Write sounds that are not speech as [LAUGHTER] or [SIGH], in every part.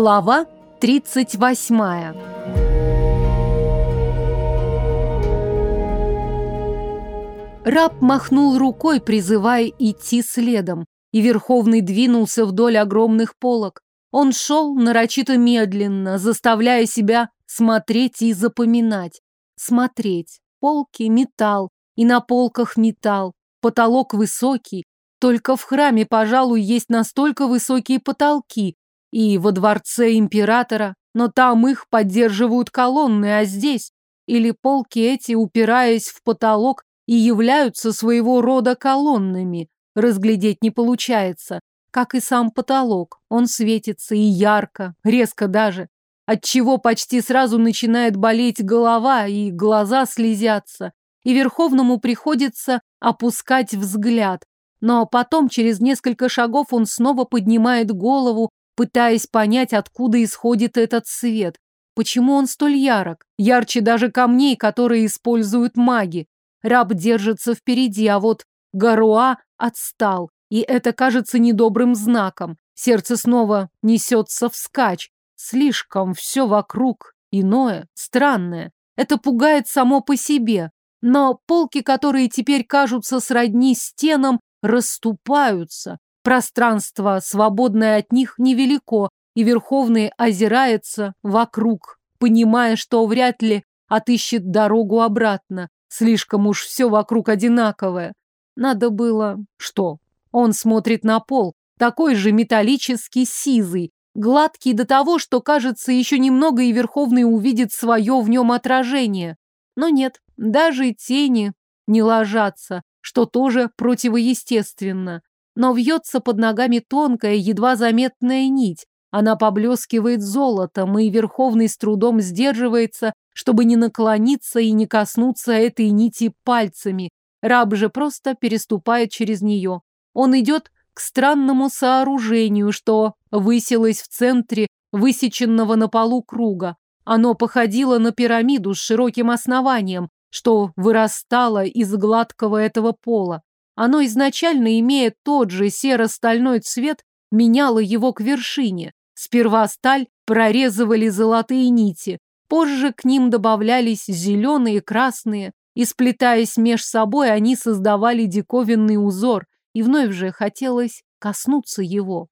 Глава 38 Раб махнул рукой, призывая идти следом, и Верховный двинулся вдоль огромных полок. Он шел нарочито медленно, заставляя себя смотреть и запоминать. Смотреть. Полки, металл, и на полках металл. Потолок высокий. Только в храме, пожалуй, есть настолько высокие потолки, и во дворце императора, но там их поддерживают колонны, а здесь или полки эти, упираясь в потолок, и являются своего рода колоннами. Разглядеть не получается, как и сам потолок. Он светится и ярко, резко даже, отчего почти сразу начинает болеть голова и глаза слезятся, и Верховному приходится опускать взгляд. Но потом, через несколько шагов, он снова поднимает голову пытаясь понять, откуда исходит этот свет. Почему он столь ярок? Ярче даже камней, которые используют маги. Раб держится впереди, а вот Гаруа отстал. И это кажется недобрым знаком. Сердце снова несется вскачь. Слишком все вокруг иное, странное. Это пугает само по себе. Но полки, которые теперь кажутся сродни стенам, расступаются. Пространство, свободное от них, невелико, и Верховный озирается вокруг, понимая, что вряд ли отыщет дорогу обратно. Слишком уж все вокруг одинаковое. Надо было... Что? Он смотрит на пол, такой же металлический, сизый, гладкий до того, что, кажется, еще немного и Верховный увидит свое в нем отражение. Но нет, даже тени не ложатся, что тоже противоестественно но вьется под ногами тонкая, едва заметная нить. Она поблескивает золотом, и Верховный с трудом сдерживается, чтобы не наклониться и не коснуться этой нити пальцами. Раб же просто переступает через нее. Он идет к странному сооружению, что высилось в центре высеченного на полу круга. Оно походило на пирамиду с широким основанием, что вырастало из гладкого этого пола. Оно изначально, имея тот же серо-стальной цвет, меняло его к вершине. Сперва сталь прорезывали золотые нити, позже к ним добавлялись зеленые, красные, и, сплетаясь меж собой, они создавали диковинный узор, и вновь же хотелось коснуться его.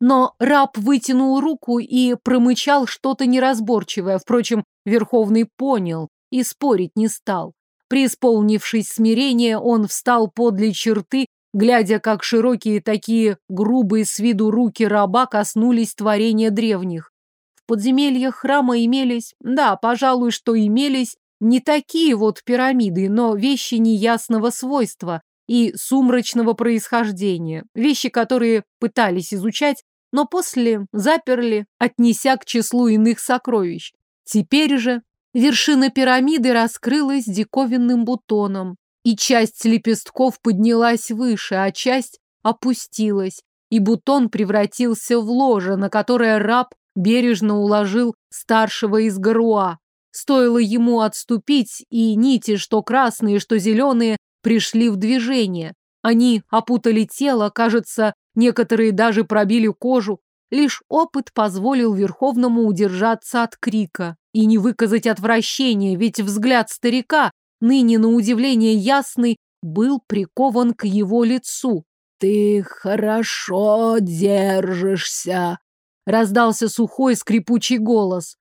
Но раб вытянул руку и промычал что-то неразборчивое, впрочем, Верховный понял и спорить не стал. Преисполнившись смирения, он встал подле черты, глядя, как широкие такие грубые с виду руки раба коснулись творения древних. В подземельях храма имелись, да, пожалуй, что имелись, не такие вот пирамиды, но вещи неясного свойства и сумрачного происхождения, вещи, которые пытались изучать, но после заперли, отнеся к числу иных сокровищ. Теперь же Вершина пирамиды раскрылась диковинным бутоном, и часть лепестков поднялась выше, а часть опустилась, и бутон превратился в ложе, на которое раб бережно уложил старшего из Гаруа. Стоило ему отступить, и нити, что красные, что зеленые, пришли в движение. Они опутали тело, кажется, некоторые даже пробили кожу. Лишь опыт позволил Верховному удержаться от крика и не выказать отвращения, ведь взгляд старика, ныне на удивление ясный, был прикован к его лицу. «Ты хорошо держишься», — раздался сухой скрипучий голос.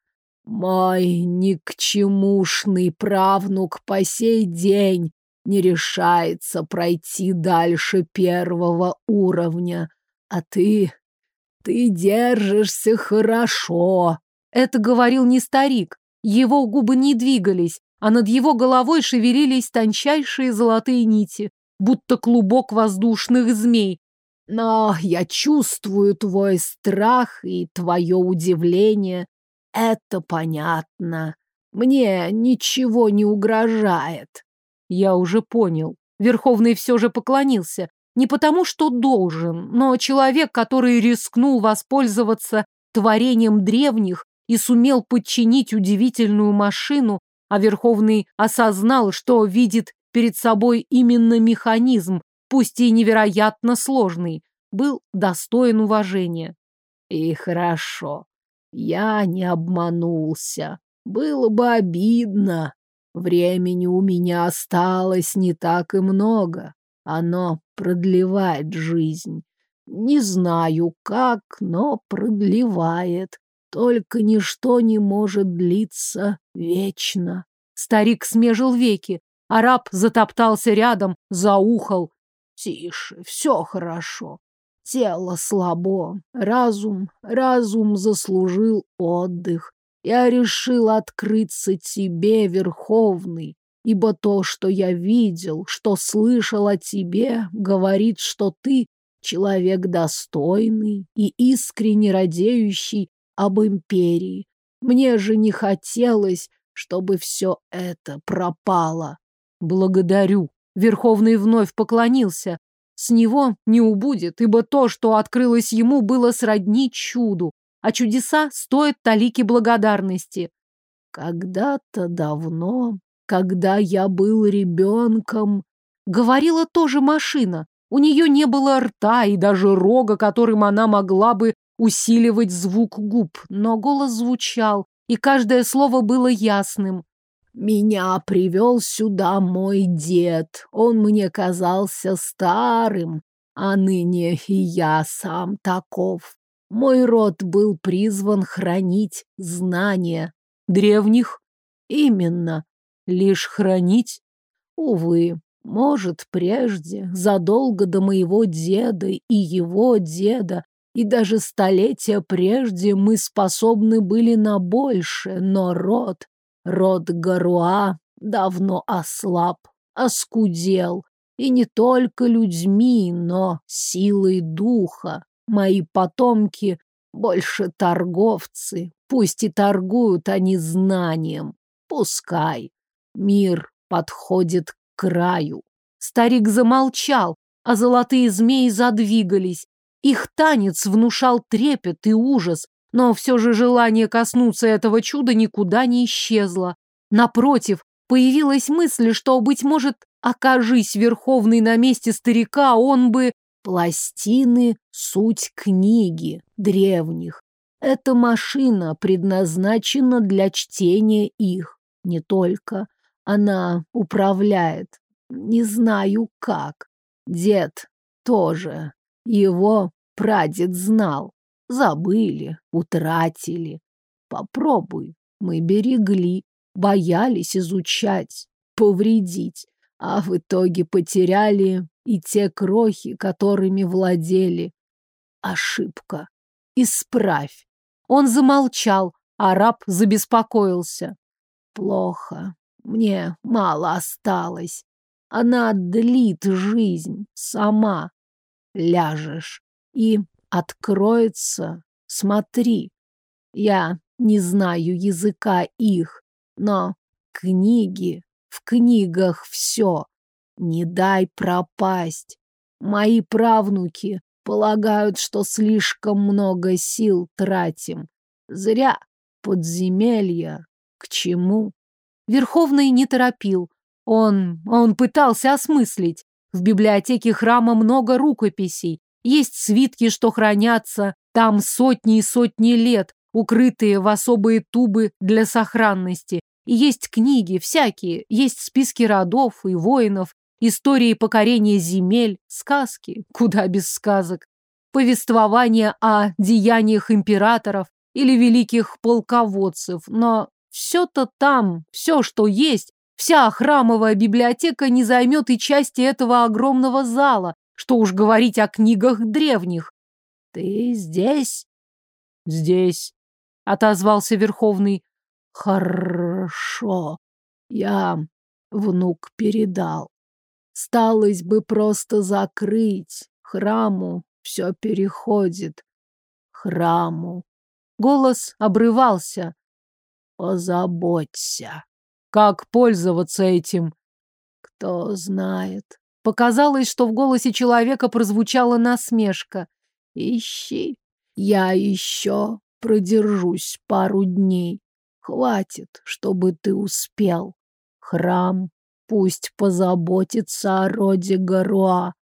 «Мой никчемушный правнук по сей день не решается пройти дальше первого уровня, а ты... ты держишься хорошо». Это говорил не старик. Его губы не двигались, а над его головой шевелились тончайшие золотые нити, будто клубок воздушных змей. Но я чувствую твой страх и твое удивление. Это понятно. Мне ничего не угрожает. Я уже понял. Верховный все же поклонился. Не потому, что должен, но человек, который рискнул воспользоваться творением древних, и сумел подчинить удивительную машину, а Верховный осознал, что видит перед собой именно механизм, пусть и невероятно сложный, был достоин уважения. И хорошо. Я не обманулся. Было бы обидно. Времени у меня осталось не так и много. Оно продлевает жизнь. Не знаю как, но продлевает. Только ничто не может длиться вечно. Старик смежил веки. Араб затоптался рядом, заухал. Тише, все хорошо. Тело слабо, разум, разум заслужил отдых. Я решил открыться тебе, Верховный, ибо то, что я видел, что слышал о тебе, говорит, что ты человек достойный и искренне радеющий об империи. Мне же не хотелось, чтобы все это пропало. Благодарю. Верховный вновь поклонился. С него не убудет, ибо то, что открылось ему, было сродни чуду, а чудеса стоят талики благодарности. Когда-то давно, когда я был ребенком, говорила тоже машина. У нее не было рта и даже рога, которым она могла бы усиливать звук губ, но голос звучал, и каждое слово было ясным. Меня привел сюда мой дед. Он мне казался старым, а ныне и я сам таков. Мой род был призван хранить знания. Древних? Именно. Лишь хранить? Увы, может, прежде, задолго до моего деда и его деда, и даже столетия прежде мы способны были на больше, но род Род Гаруа давно ослаб, оскудел, и не только людьми, но силой духа. Мои потомки больше торговцы, пусть и торгуют они знанием. Пускай. Мир подходит к краю. Старик замолчал, а золотые змеи задвигались. Их танец внушал трепет и ужас, но все же желание коснуться этого чуда никуда не исчезло. Напротив, появилась мысль, что, быть может, окажись Верховный на месте старика, он бы... Пластины — суть книги древних. Эта машина предназначена для чтения их. Не только. Она управляет. Не знаю как. Дед тоже. Его прадед знал. Забыли, утратили. Попробуй. Мы берегли, боялись изучать, повредить, а в итоге потеряли и те крохи, которыми владели. Ошибка. Исправь. Он замолчал, а раб забеспокоился. Плохо. Мне мало осталось. Она длит жизнь сама. Ляжешь и откроется, смотри. Я не знаю языка их, но книги, в книгах все. Не дай пропасть. Мои правнуки полагают, что слишком много сил тратим. Зря подземелья. К чему? Верховный не торопил. Он, он пытался осмыслить. В библиотеке храма много рукописей, есть свитки, что хранятся там сотни и сотни лет, укрытые в особые тубы для сохранности. И есть книги всякие, есть списки родов и воинов, истории покорения земель, сказки, куда без сказок, повествования о деяниях императоров или великих полководцев. Но все-то там, все, что есть, вся храмовая библиотека не займет и части этого огромного зала, что уж говорить о книгах древних. Ты здесь? Здесь, отозвался Верховный. Хорошо. Я внук передал. Сталось бы просто закрыть. Храму все переходит. Храму. Голос обрывался. Позаботься. Как пользоваться этим? Кто знает. Показалось, что в голосе человека прозвучала насмешка. «Ищи. Я еще продержусь пару дней. Хватит, чтобы ты успел. Храм пусть позаботится о роде Гаруа.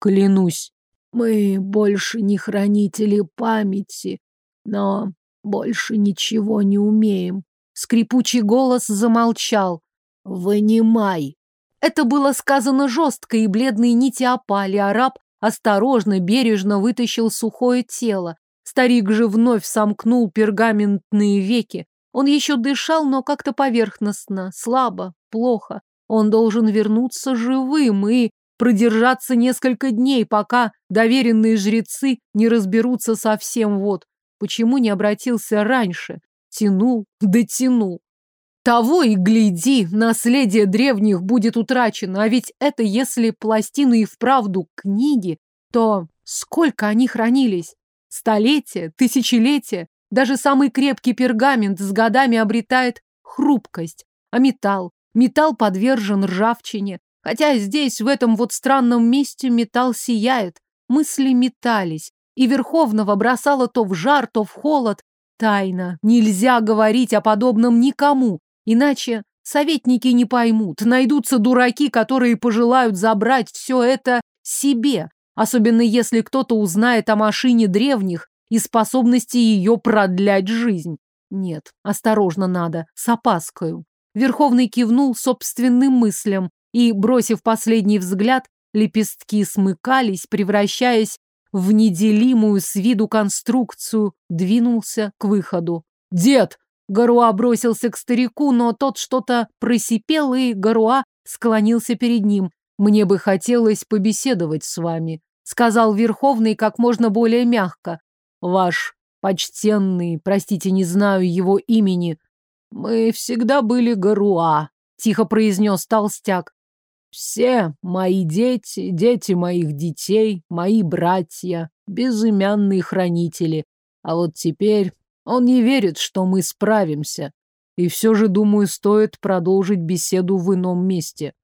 Клянусь. Мы больше не хранители памяти, но больше ничего не умеем. Скрипучий голос замолчал. Вынимай. Это было сказано жестко, и бледные нити опали, а раб осторожно, бережно вытащил сухое тело. Старик же вновь сомкнул пергаментные веки. Он еще дышал, но как-то поверхностно, слабо, плохо. Он должен вернуться живым и продержаться несколько дней, пока доверенные жрецы не разберутся совсем вот. Почему не обратился раньше? Тянул, дотянул. Того и гляди, наследие древних будет утрачено, а ведь это если пластины и вправду книги, то сколько они хранились? Столетия, тысячелетия? Даже самый крепкий пергамент с годами обретает хрупкость. А металл? Металл подвержен ржавчине. Хотя здесь, в этом вот странном месте, металл сияет. Мысли метались. И Верховного бросало то в жар, то в холод. Тайна. Нельзя говорить о подобном никому. Иначе советники не поймут. Найдутся дураки, которые пожелают забрать все это себе. Особенно если кто-то узнает о машине древних и способности ее продлять жизнь. Нет, осторожно надо, с опаскою. Верховный кивнул собственным мыслям, и, бросив последний взгляд, лепестки смыкались, превращаясь в неделимую с виду конструкцию, двинулся к выходу. «Дед!» Гаруа бросился к старику, но тот что-то просипел, и Гаруа склонился перед ним. «Мне бы хотелось побеседовать с вами», — сказал Верховный как можно более мягко. «Ваш почтенный, простите, не знаю его имени». «Мы всегда были Гаруа», — тихо произнес толстяк. «Все мои дети, дети моих детей, мои братья, безымянные хранители. А вот теперь он не верит, что мы справимся. И все же, думаю, стоит продолжить беседу в ином месте.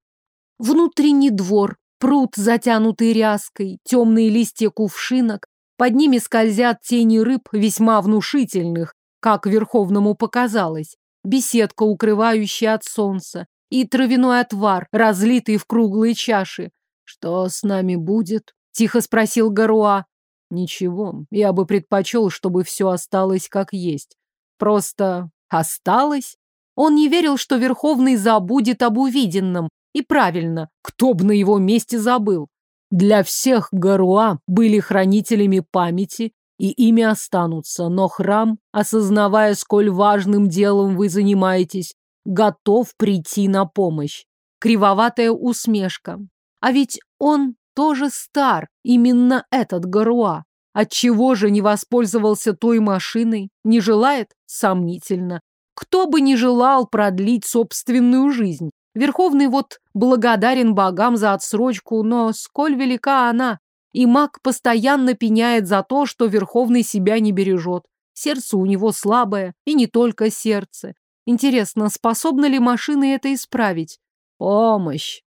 Внутренний двор, пруд, затянутый ряской, темные листья кувшинок. Под ними скользят тени рыб, весьма внушительных, как Верховному показалось. Беседка, укрывающая от солнца. И травяной отвар, разлитый в круглые чаши. «Что с нами будет?» — тихо спросил Гаруа. Ничего, я бы предпочел, чтобы все осталось как есть. Просто осталось? Он не верил, что Верховный забудет об увиденном. И правильно, кто бы на его месте забыл. Для всех Гаруа были хранителями памяти, и ими останутся, но храм, осознавая, сколь важным делом вы занимаетесь, готов прийти на помощь. Кривоватая усмешка. А ведь он тоже стар, именно этот Гаруа. Отчего же не воспользовался той машиной? Не желает? Сомнительно. Кто бы не желал продлить собственную жизнь? Верховный вот благодарен богам за отсрочку, но сколь велика она. И маг постоянно пеняет за то, что Верховный себя не бережет. Сердце у него слабое, и не только сердце. Интересно, способна ли машина это исправить? Помощь.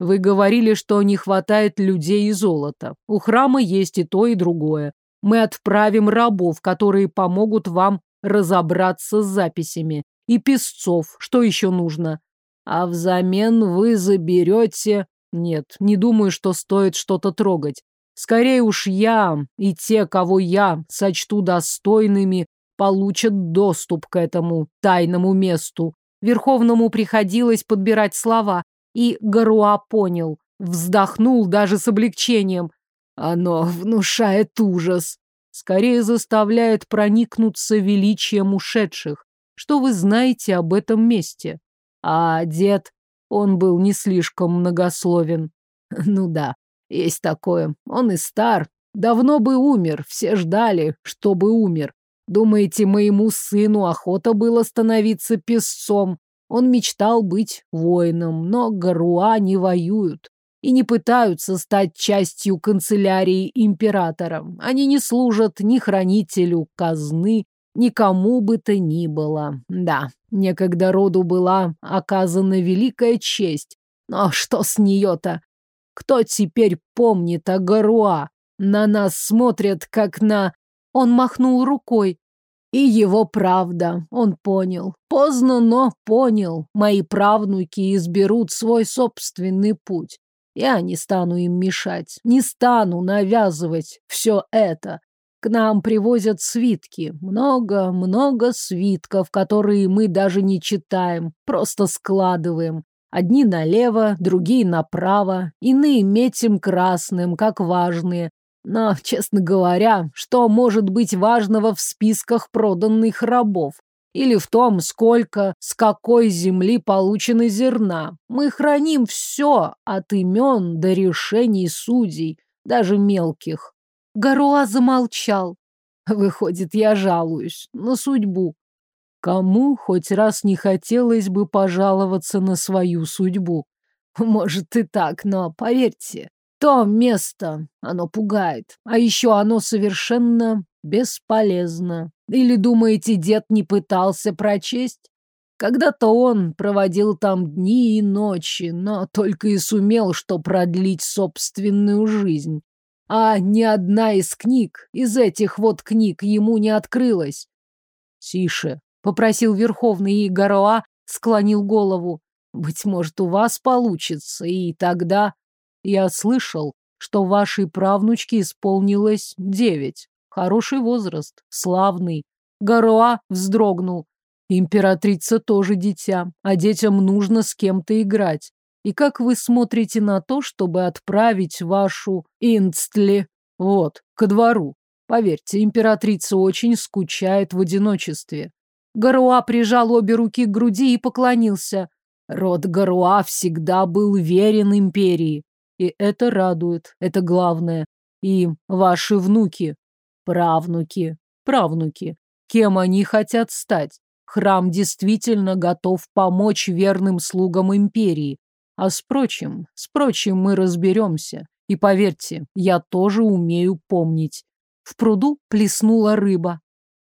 Вы говорили, что не хватает людей и золота. У храма есть и то, и другое. Мы отправим рабов, которые помогут вам разобраться с записями. И песцов, что еще нужно. А взамен вы заберете... Нет, не думаю, что стоит что-то трогать. Скорее уж я и те, кого я сочту достойными, получат доступ к этому тайному месту. Верховному приходилось подбирать слова, и Гаруа понял, вздохнул даже с облегчением. Оно внушает ужас. Скорее заставляет проникнуться величием ушедших. Что вы знаете об этом месте? А дед, он был не слишком многословен. [LAUGHS] Ну да, есть такое. Он и стар. Давно бы умер. Все ждали, чтобы умер. Думаете, моему сыну охота было становиться песцом? Он мечтал быть воином, но Гаруа не воюют и не пытаются стать частью канцелярии императора. Они не служат ни хранителю казны, никому бы то ни было. Да, некогда роду была оказана великая честь. Но что с нее-то? Кто теперь помнит о Гаруа? На нас смотрят, как на... Он махнул рукой. И его правда, он понял. Поздно, но понял. Мои правнуки изберут свой собственный путь. Я не стану им мешать, не стану навязывать все это. К нам привозят свитки. Много-много свитков, которые мы даже не читаем, просто складываем. Одни налево, другие направо, иные метим красным, как важные. Но, честно говоря, что может быть важного в списках проданных рабов? Или в том, сколько, с какой земли получено зерна? Мы храним все, от имен до решений судей, даже мелких. Гаруа замолчал. Выходит, я жалуюсь на судьбу. Кому хоть раз не хотелось бы пожаловаться на свою судьбу? Может и так, но поверьте, то место, оно пугает. А еще оно совершенно бесполезно. Или думаете, дед не пытался прочесть? Когда-то он проводил там дни и ночи, но только и сумел, что продлить собственную жизнь. А ни одна из книг, из этих вот книг, ему не открылась. Тише, попросил Верховный, и склонил голову. Быть может, у вас получится, и тогда... Я слышал, что вашей правнучке исполнилось девять. Хороший возраст, славный. Гароа вздрогнул. Императрица тоже дитя, а детям нужно с кем-то играть. И как вы смотрите на то, чтобы отправить вашу Инстли вот, ко двору? Поверьте, императрица очень скучает в одиночестве. Гаруа прижал обе руки к груди и поклонился. Род Гаруа всегда был верен империи. И это радует, это главное. И ваши внуки, правнуки, правнуки. Кем они хотят стать? Храм действительно готов помочь верным слугам империи. А с прочим, с прочим мы разберемся. И поверьте, я тоже умею помнить. В пруду плеснула рыба.